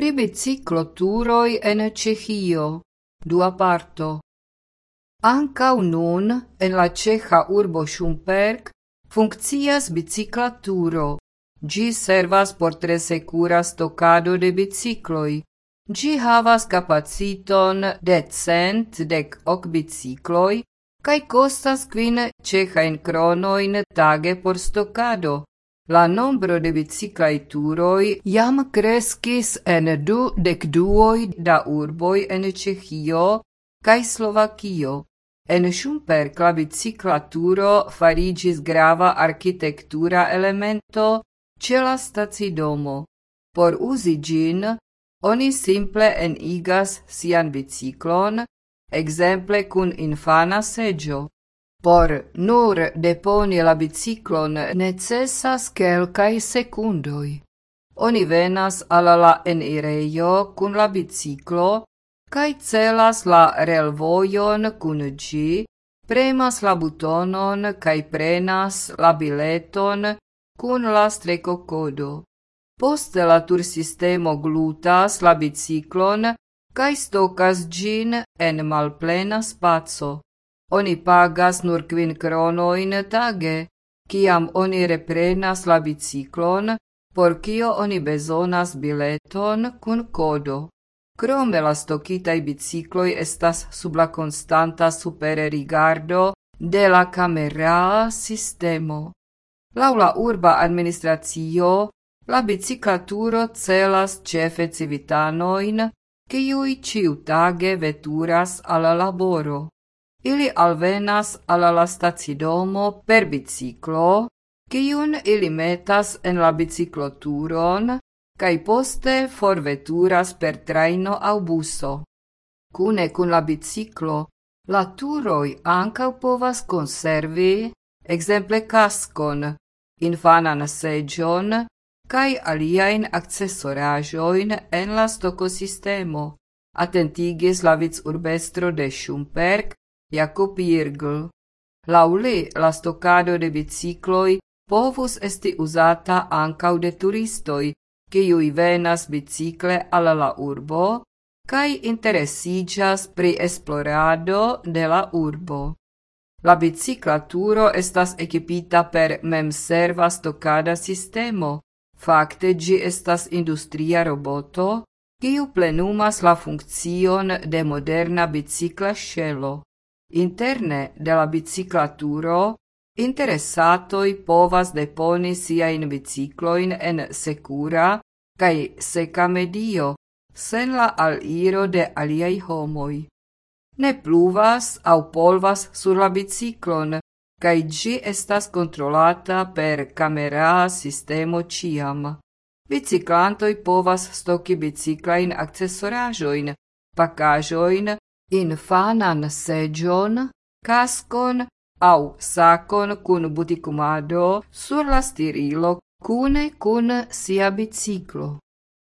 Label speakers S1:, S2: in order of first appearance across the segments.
S1: pri bicicloturoj en Ĉeĥio, dua parto. Ankaŭ nun en la ĉeĥa urbo Schumperk funkcias bicicla turo. Gi servas por tre secura stocado de bicicloi. Gi havas capaciton de cent dec hoc bicicloi, cae costas quin cehain cronoin tage por stocado. La nombro de biciclaj turoj jam kreskis en du dekduoj da urboj en Ĉeĥio kaj Slovakio. En Šumperkla bicikla turo fariĝis grava arkitektura elemento ĉe la stacidomo. Por uzi ĝin, oni simple enigas sian biciklon, exemple kun infana seggio. Por nur deponi la biciklon necesas kelkaj sekundoj. Oni venas alla la enirejo kun la biciclo, kaj celas la relvojon kun gi, premas la butonon kaj prenas la bileton kun la strecocodo. Poste la tursistemo glutas la biciclon kaj stokas ĝin en malplena spaco. Oni pagas nur kvin kronojn tage, kiam oni reprenas la biciklon, por kio oni bezonas bileton kun kodo. Krome la stokitaj bicikloj estas sub la konstanta superrigardo de la kameraa sistemo. Laŭ la urba administracio, la biciklaturo celas ĉefe civitanojn kiui ciutage veturas alla laboro. Ili alvenas alla la stacidomo per biciclo, kiun ili metas en la bicicloturon, kaj poste forveturas per traino au buso. Cune cun la biciclo, la turoi ankaŭ povas conservi, exemple cascon, infanan seĝon kai aliain accessorajoin en la stokosistemo, attentigis la urbestro de Schumperk, Jakob Jirgl. Lauli la stocado de bicicloi povus esti usata ancau de turistoi, ciui venas bicicle al la urbo, kaj interesigas pri esplorado de la urbo. La bicicla turo estas equipita per memserva stocada sistemo. Fakte ĝi estas industria roboto, kiu plenumas la funkcion de moderna bicikla ŝelo. Interne de la bicikla turo interesatoj povas deponi siajn biciklojn en sekura kaj seka medio, sen la aliro de aliaj homoj. Ne pluvas aŭ polvas sur la biciklon, kai gi estas controlata per camera sistemo ciam. Biciclantoi povas stoki biciclain accessorajoin, pakajoin, infanan segion, cascon au sacon cun buticumado sur la stirilo cune cun sia biciclo.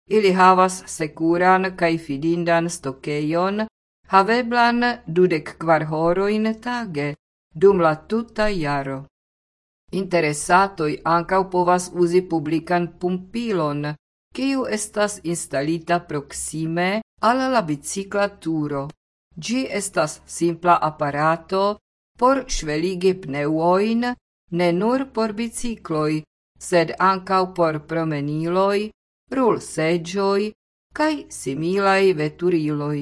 S1: Ili havas securan kai fidindan stokeion, haveblan dudek kvar horoin tage, dum la tuta jaro. Interesatoj ankaŭ povas uzi publikan pumpilon, kiu estas instalita proksime al la bicikla turo. Ĝi estas simpla aparato por ŝveligi pneŭojn ne nur por bicikloj, sed ankaŭ por promeniloj, rulseĝoj kaj similaj veturiloj.